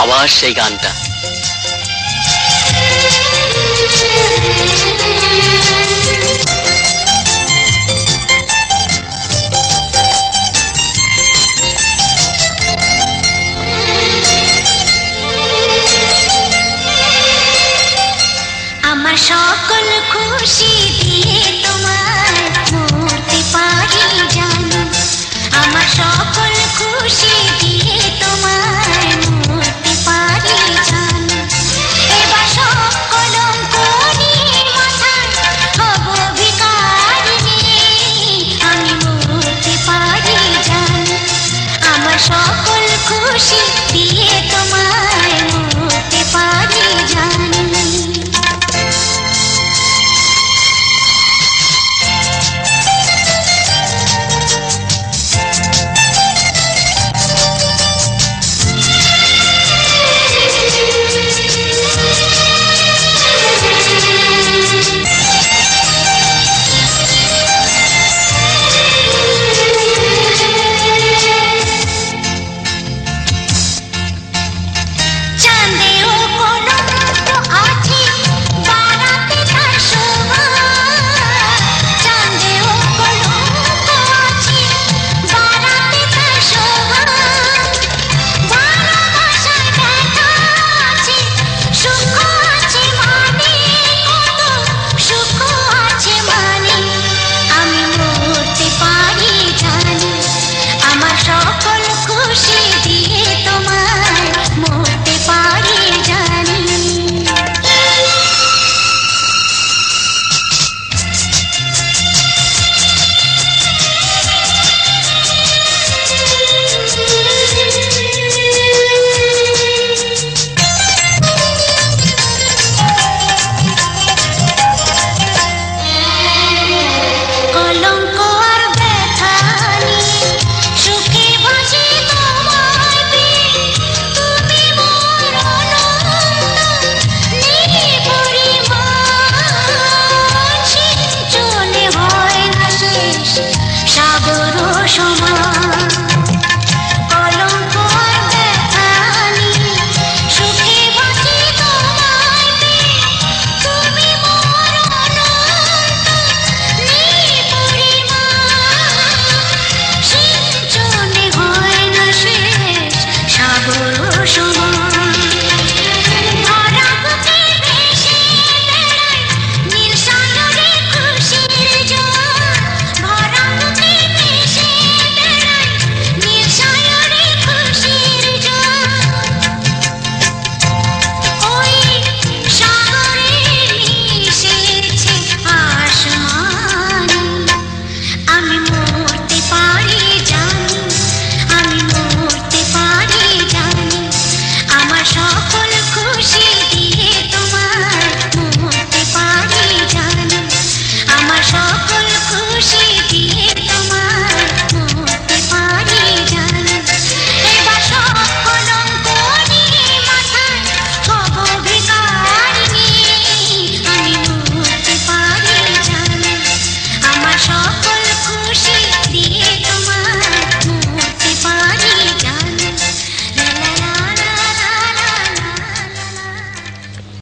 আবার সেই গানটা।